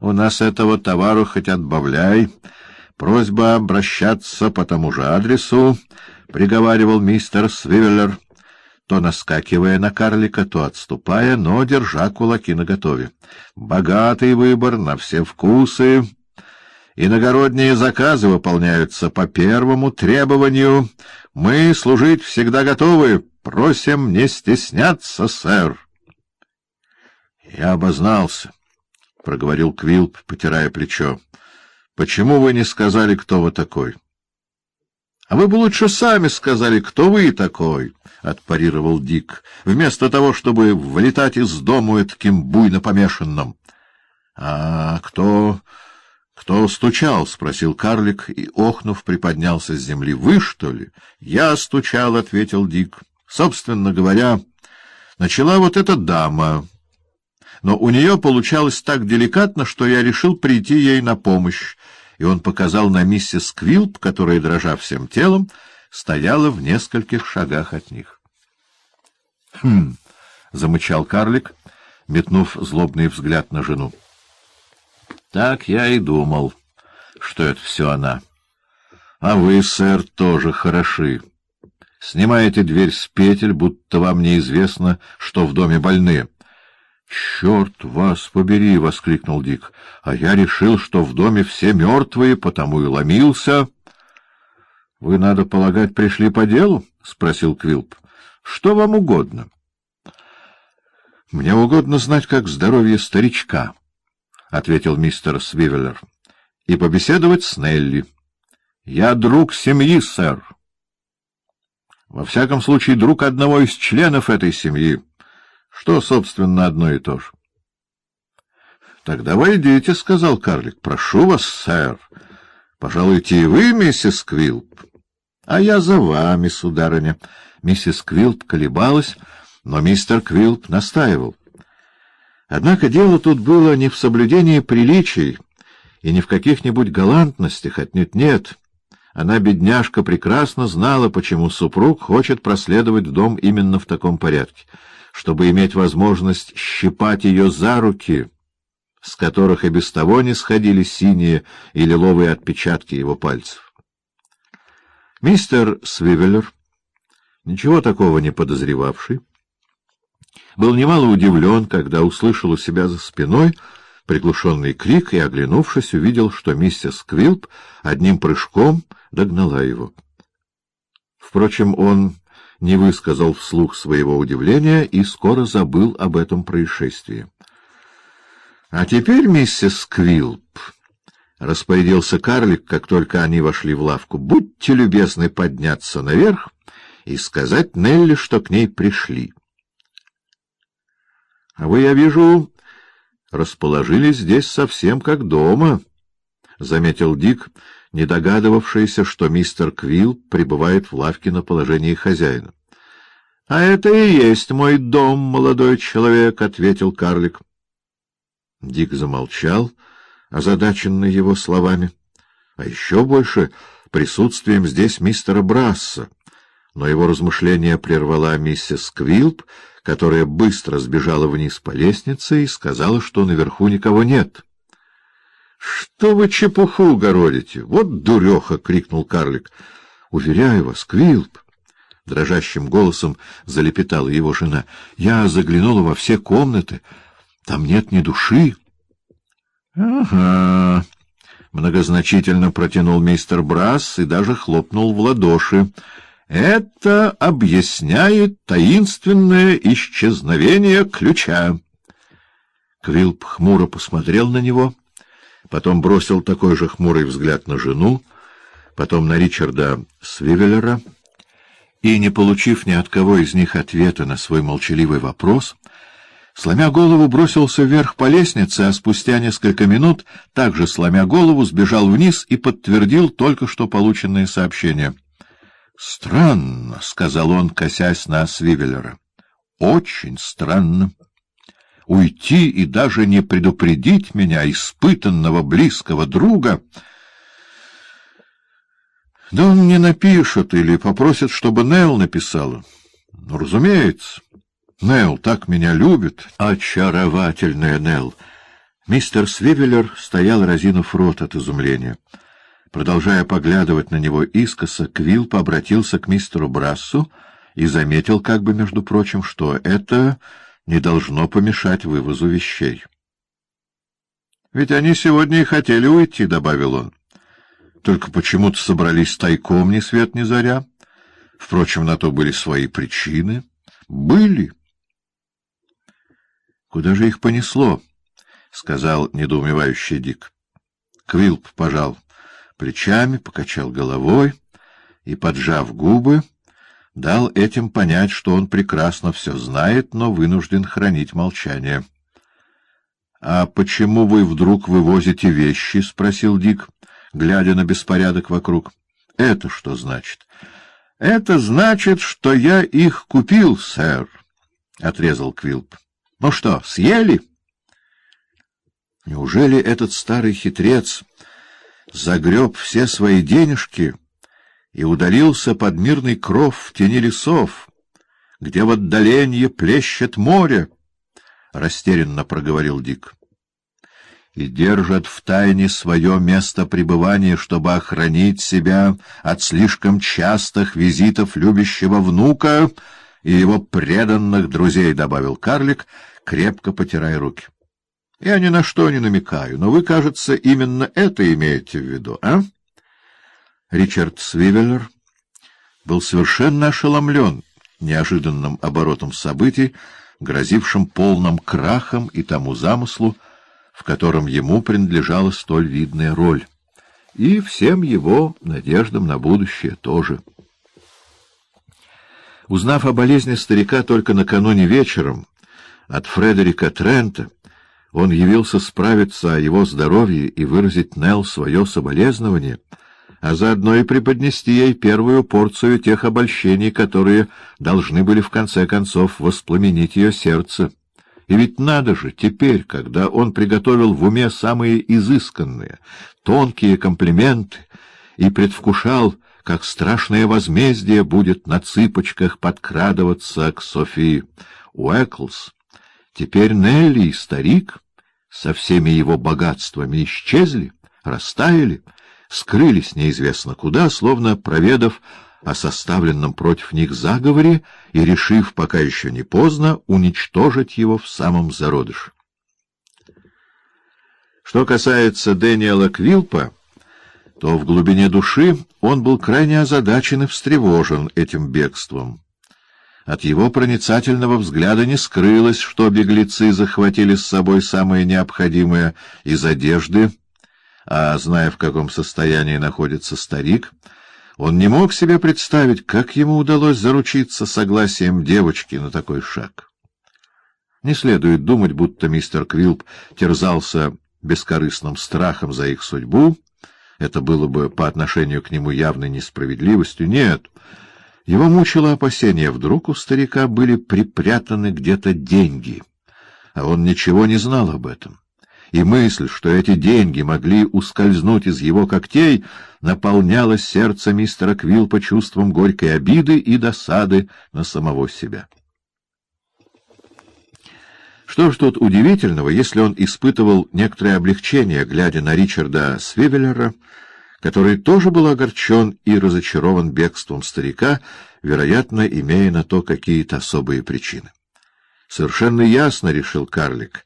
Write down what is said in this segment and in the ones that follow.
У нас этого товару хоть отбавляй. Просьба обращаться по тому же адресу, — приговаривал мистер Свивеллер, то наскакивая на карлика, то отступая, но держа кулаки наготове. Богатый выбор на все вкусы. Иногородние заказы выполняются по первому требованию. Мы служить всегда готовы. Просим не стесняться, сэр. Я обознался, — проговорил Квилп, потирая плечо. — Почему вы не сказали, кто вы такой? — А вы бы лучше сами сказали, кто вы такой, — отпарировал Дик, — вместо того, чтобы вылетать из дому таким буйно помешанным. — А кто... кто стучал? — спросил карлик и, охнув, приподнялся с земли. — Вы, что ли? — Я стучал, — ответил Дик. — Собственно говоря, начала вот эта дама но у нее получалось так деликатно, что я решил прийти ей на помощь, и он показал на миссис Квилп, которая, дрожа всем телом, стояла в нескольких шагах от них. — Хм! — замычал карлик, метнув злобный взгляд на жену. — Так я и думал, что это все она. А вы, сэр, тоже хороши. Снимаете дверь с петель, будто вам неизвестно, что в доме больные. — Черт вас побери! — воскликнул Дик. — А я решил, что в доме все мертвые, потому и ломился. — Вы, надо полагать, пришли по делу? — спросил Квилп. — Что вам угодно? — Мне угодно знать, как здоровье старичка, — ответил мистер Свивеллер, — и побеседовать с Нелли. — Я друг семьи, сэр. Во всяком случае, друг одного из членов этой семьи что, собственно, одно и то же. — Тогда войдите, — сказал карлик. — Прошу вас, сэр. Пожалуйте и вы, миссис Квилп. — А я за вами, сударыня. Миссис Квилп колебалась, но мистер Квилп настаивал. Однако дело тут было не в соблюдении приличий и не в каких-нибудь галантностях, отнюдь нет. Она, бедняжка, прекрасно знала, почему супруг хочет проследовать в дом именно в таком порядке — чтобы иметь возможность щипать ее за руки, с которых и без того не сходили синие и лиловые отпечатки его пальцев. Мистер Свивеллер, ничего такого не подозревавший, был немало удивлен, когда услышал у себя за спиной приглушенный крик и, оглянувшись, увидел, что миссис Квилп одним прыжком догнала его. Впрочем, он не высказал вслух своего удивления и скоро забыл об этом происшествии. — А теперь, миссис Квилп, — распорядился карлик, как только они вошли в лавку, — будьте любезны подняться наверх и сказать Нелли, что к ней пришли. — А вы, я вижу, расположились здесь совсем как дома, — заметил Дик, — не догадывавшийся, что мистер Квилл пребывает в лавке на положении хозяина. — А это и есть мой дом, молодой человек, — ответил карлик. Дик замолчал, озадаченный его словами, а еще больше присутствием здесь мистера Брасса. Но его размышления прервала миссис Квилп, которая быстро сбежала вниз по лестнице и сказала, что наверху никого нет. —— Что вы чепуху городите? Вот дуреха! — крикнул карлик. — Уверяю вас, Квилп! — дрожащим голосом залепетала его жена. — Я заглянула во все комнаты. Там нет ни души. — Ага! — многозначительно протянул мистер Брас и даже хлопнул в ладоши. — Это объясняет таинственное исчезновение ключа. Квилп хмуро посмотрел на него — потом бросил такой же хмурый взгляд на жену, потом на Ричарда Свивеллера, и, не получив ни от кого из них ответа на свой молчаливый вопрос, сломя голову, бросился вверх по лестнице, а спустя несколько минут, также сломя голову, сбежал вниз и подтвердил только что полученное сообщение. — Странно, — сказал он, косясь на Свивеллера. — Очень странно уйти и даже не предупредить меня, испытанного близкого друга. Да он мне напишет или попросит, чтобы Нел написала. Ну, разумеется, Нел так меня любит. Очаровательная Нел. Мистер Свивеллер стоял, разинув рот от изумления. Продолжая поглядывать на него искоса, Квилп обратился к мистеру Брассу и заметил, как бы, между прочим, что это не должно помешать вывозу вещей. — Ведь они сегодня и хотели уйти, — добавил он. — Только почему-то собрались тайком ни свет ни заря. Впрочем, на то были свои причины. Были. — Куда же их понесло? — сказал недоумевающий Дик. Квилп пожал плечами, покачал головой и, поджав губы, дал этим понять, что он прекрасно все знает, но вынужден хранить молчание. — А почему вы вдруг вывозите вещи? — спросил Дик, глядя на беспорядок вокруг. — Это что значит? — Это значит, что я их купил, сэр, — отрезал Квилп. — Ну что, съели? Неужели этот старый хитрец загреб все свои денежки и удалился под мирный кров в тени лесов, где в отдалении плещет море? — растерянно проговорил Дик. — И держат в тайне свое место пребывания, чтобы охранить себя от слишком частых визитов любящего внука и его преданных друзей, — добавил карлик, крепко потирая руки. — Я ни на что не намекаю, но вы, кажется, именно это имеете в виду, а? Ричард Свивеллер был совершенно ошеломлен неожиданным оборотом событий, грозившим полным крахом и тому замыслу, в котором ему принадлежала столь видная роль, и всем его надеждам на будущее тоже. Узнав о болезни старика только накануне вечером от Фредерика Трента, он явился справиться о его здоровье и выразить Нелл свое соболезнование, а заодно и преподнести ей первую порцию тех обольщений, которые должны были в конце концов воспламенить ее сердце. И ведь надо же, теперь, когда он приготовил в уме самые изысканные, тонкие комплименты и предвкушал, как страшное возмездие будет на цыпочках подкрадываться к Софии Уэклс, теперь Нелли и старик со всеми его богатствами исчезли, растаяли, скрылись неизвестно куда, словно проведав о составленном против них заговоре и решив, пока еще не поздно, уничтожить его в самом зародыше. Что касается Дэниела Квилпа, то в глубине души он был крайне озадачен и встревожен этим бегством. От его проницательного взгляда не скрылось, что беглецы захватили с собой самое необходимое из одежды, а, зная, в каком состоянии находится старик, он не мог себе представить, как ему удалось заручиться согласием девочки на такой шаг. Не следует думать, будто мистер Квилп терзался бескорыстным страхом за их судьбу. Это было бы по отношению к нему явной несправедливостью. Нет, его мучило опасение, вдруг у старика были припрятаны где-то деньги, а он ничего не знал об этом. И мысль, что эти деньги могли ускользнуть из его когтей, наполняла сердце мистера Квилпа чувством горькой обиды и досады на самого себя. Что ж тут удивительного, если он испытывал некоторое облегчение, глядя на Ричарда Свивеллера, который тоже был огорчен и разочарован бегством старика, вероятно, имея на то какие-то особые причины. Совершенно ясно, — решил карлик, —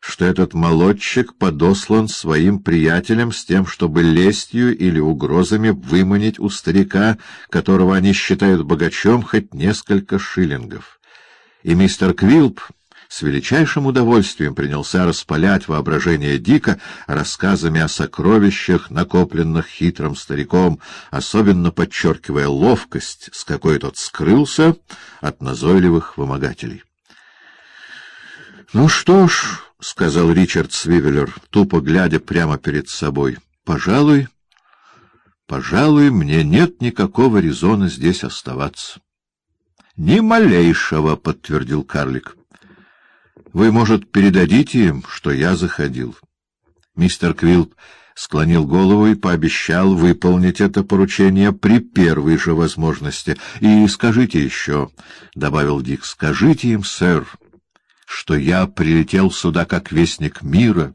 что этот молодчик подослан своим приятелям с тем, чтобы лестью или угрозами выманить у старика, которого они считают богачом, хоть несколько шиллингов. И мистер Квилп с величайшим удовольствием принялся распалять воображение Дика рассказами о сокровищах, накопленных хитрым стариком, особенно подчеркивая ловкость, с какой тот скрылся от назойливых вымогателей. — Ну что ж, — сказал Ричард Свивеллер, тупо глядя прямо перед собой, — пожалуй, пожалуй, мне нет никакого резона здесь оставаться. — Ни малейшего, — подтвердил карлик. Вы, может, передадите им, что я заходил? Мистер Квилп склонил голову и пообещал выполнить это поручение при первой же возможности. И скажите еще, — добавил Дик, — скажите им, сэр, что я прилетел сюда как вестник мира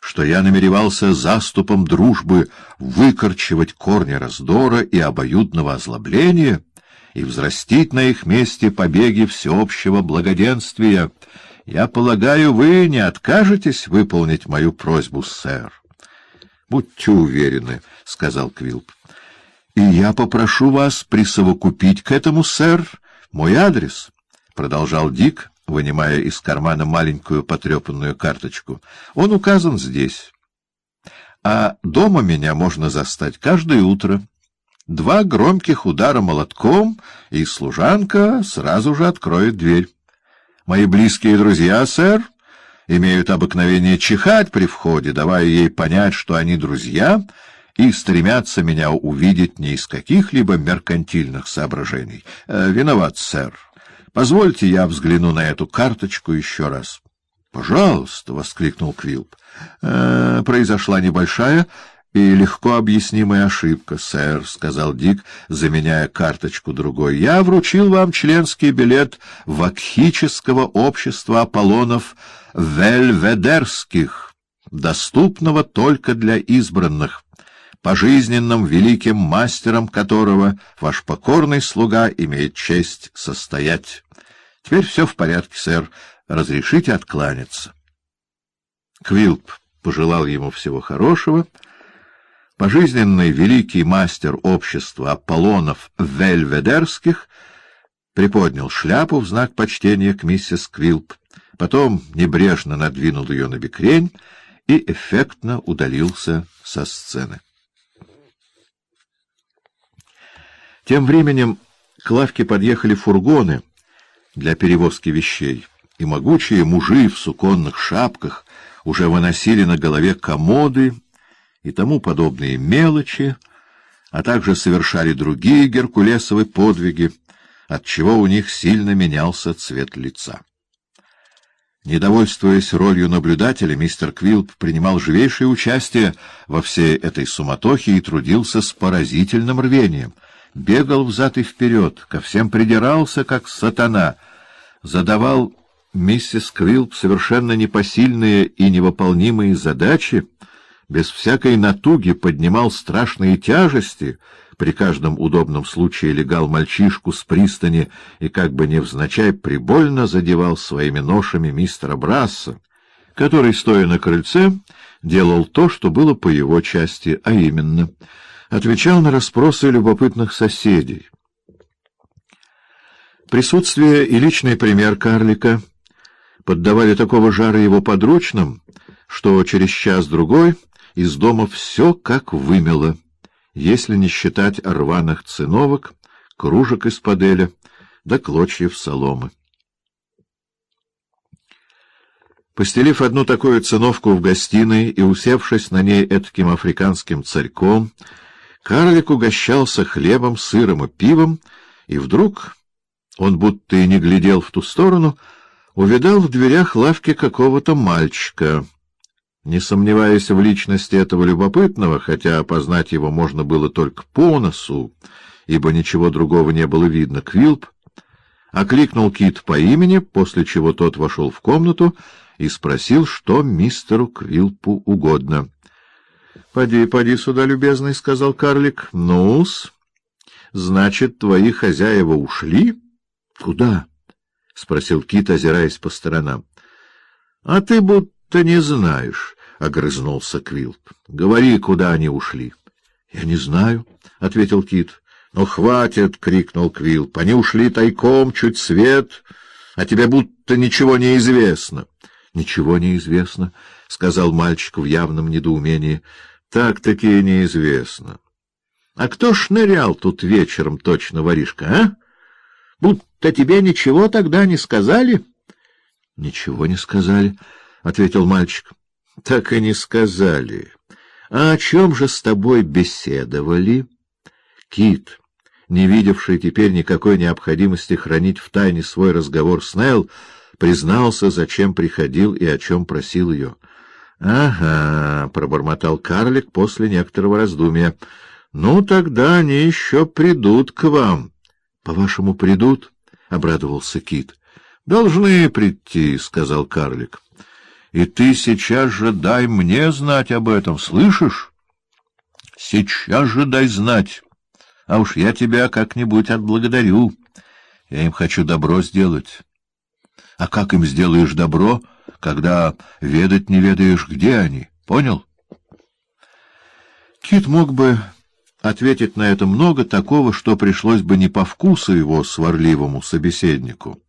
что я намеревался заступом дружбы выкорчевать корни раздора и обоюдного озлобления и взрастить на их месте побеги всеобщего благоденствия, я полагаю, вы не откажетесь выполнить мою просьбу, сэр. — Будьте уверены, — сказал Квилп. — И я попрошу вас присовокупить к этому, сэр, мой адрес, — продолжал Дик, вынимая из кармана маленькую потрепанную карточку. — Он указан здесь. А дома меня можно застать каждое утро. Два громких удара молотком, и служанка сразу же откроет дверь. Мои близкие друзья, сэр, имеют обыкновение чихать при входе, давая ей понять, что они друзья, и стремятся меня увидеть не из каких-либо меркантильных соображений. Э, виноват, сэр. Позвольте, я взгляну на эту карточку еще раз. — Пожалуйста, — воскликнул Квилп. Э, — Произошла небольшая и легко объяснимая ошибка, сэр, — сказал Дик, заменяя карточку другой. — Я вручил вам членский билет Вакхического общества Аполлонов Вельведерских, доступного только для избранных, пожизненным великим мастером которого ваш покорный слуга имеет честь состоять. Теперь все в порядке, сэр. Разрешите откланяться. Квилп пожелал ему всего хорошего — Пожизненный великий мастер общества Аполлонов Вельведерских приподнял шляпу в знак почтения к миссис Квилп, потом небрежно надвинул ее на бекрень и эффектно удалился со сцены. Тем временем к лавке подъехали фургоны для перевозки вещей, и могучие мужи в суконных шапках уже выносили на голове комоды и тому подобные мелочи, а также совершали другие геркулесовые подвиги, отчего у них сильно менялся цвет лица. Недовольствуясь ролью наблюдателя, мистер Квилп принимал живейшее участие во всей этой суматохе и трудился с поразительным рвением. Бегал взад и вперед, ко всем придирался, как сатана, задавал миссис Квилп совершенно непосильные и невыполнимые задачи, без всякой натуги поднимал страшные тяжести, при каждом удобном случае легал мальчишку с пристани и как бы невзначай прибольно задевал своими ношами мистера Брасса, который, стоя на крыльце, делал то, что было по его части, а именно отвечал на расспросы любопытных соседей. Присутствие и личный пример карлика поддавали такого жара его подручным, что через час-другой из дома все как вымело, если не считать рваных циновок, кружек из паделя да клочьев соломы. Постелив одну такую циновку в гостиной и усевшись на ней этаким африканским царьком, карлик угощался хлебом, сыром и пивом, и вдруг, он будто и не глядел в ту сторону, увидал в дверях лавки какого-то мальчика — не сомневаясь в личности этого любопытного, хотя опознать его можно было только по носу, ибо ничего другого не было видно, Квилп окликнул Кит по имени, после чего тот вошел в комнату и спросил, что мистеру Квилпу угодно. — Поди, поди сюда, любезный, — сказал карлик. — Ну-с, значит, твои хозяева ушли? — Куда? — спросил Кит, озираясь по сторонам. — А ты будто не знаешь, — огрызнулся Квилп. — Говори, куда они ушли. — Я не знаю, — ответил Кит. — Ну, хватит! — крикнул Квилп. — Они ушли тайком, чуть свет, а тебе будто ничего не известно. — Ничего не известно, — сказал мальчик в явном недоумении. — Так-таки неизвестно. — А кто шнырял тут вечером, точно, воришка, а? Будто тебе ничего тогда не сказали? — Ничего не сказали, —— ответил мальчик. — Так и не сказали. А о чем же с тобой беседовали? Кит, не видевший теперь никакой необходимости хранить в тайне свой разговор с Нелл, признался, зачем приходил и о чем просил ее. — Ага, — пробормотал карлик после некоторого раздумья. — Ну, тогда они еще придут к вам. — По-вашему, придут? — обрадовался Кит. — Должны прийти, — сказал карлик. — И ты сейчас же дай мне знать об этом, слышишь? Сейчас же дай знать, а уж я тебя как-нибудь отблагодарю. Я им хочу добро сделать. А как им сделаешь добро, когда ведать не ведаешь, где они? Понял? Кит мог бы ответить на это много такого, что пришлось бы не по вкусу его сварливому собеседнику.